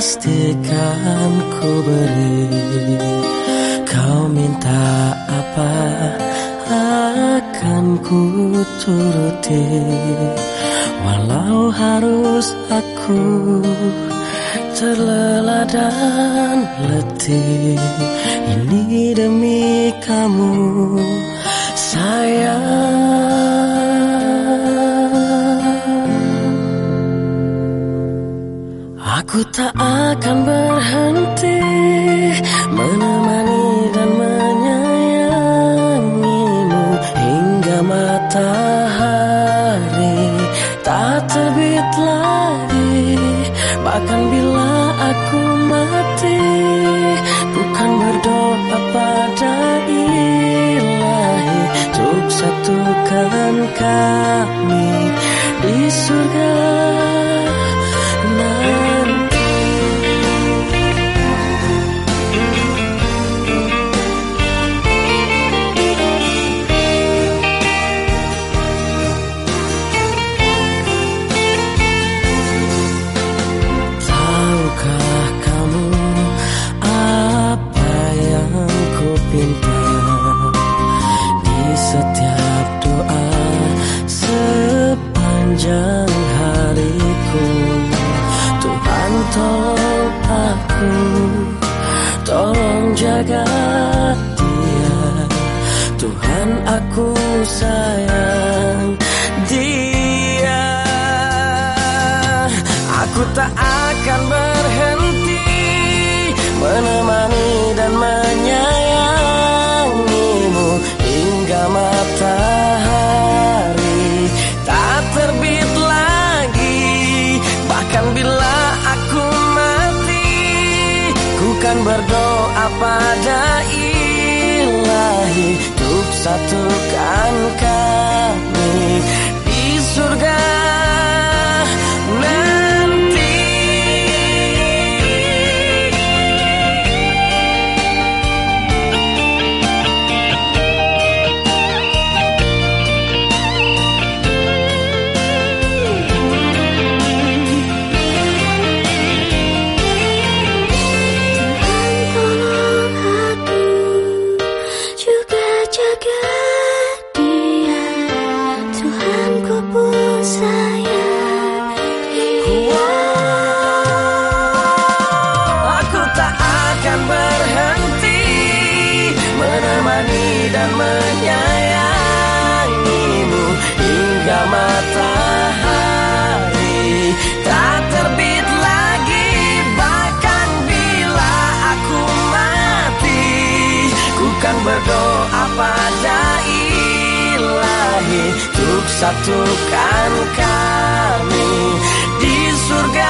Pastikan ku beri. Kau minta apa ku turuti. Walau harus aku terlelah dan letih Ini demi kamu sayang. Aku tak akan berhenti matahari tak terbit lagi. Bahkan bila aku mati, bukan berdoa pada ilahi untuk satukan kami di surga tolong aku tolong jaga dia. Tuhan aku sayang dia. Aku tak akan berhenti menemani kan berdoa pada ilahi. Untuk satukan kami matahari tak terbit lagi. Bahkan bila aku mati, ku kan berdoa pada ilahi untuk satukan kami di surga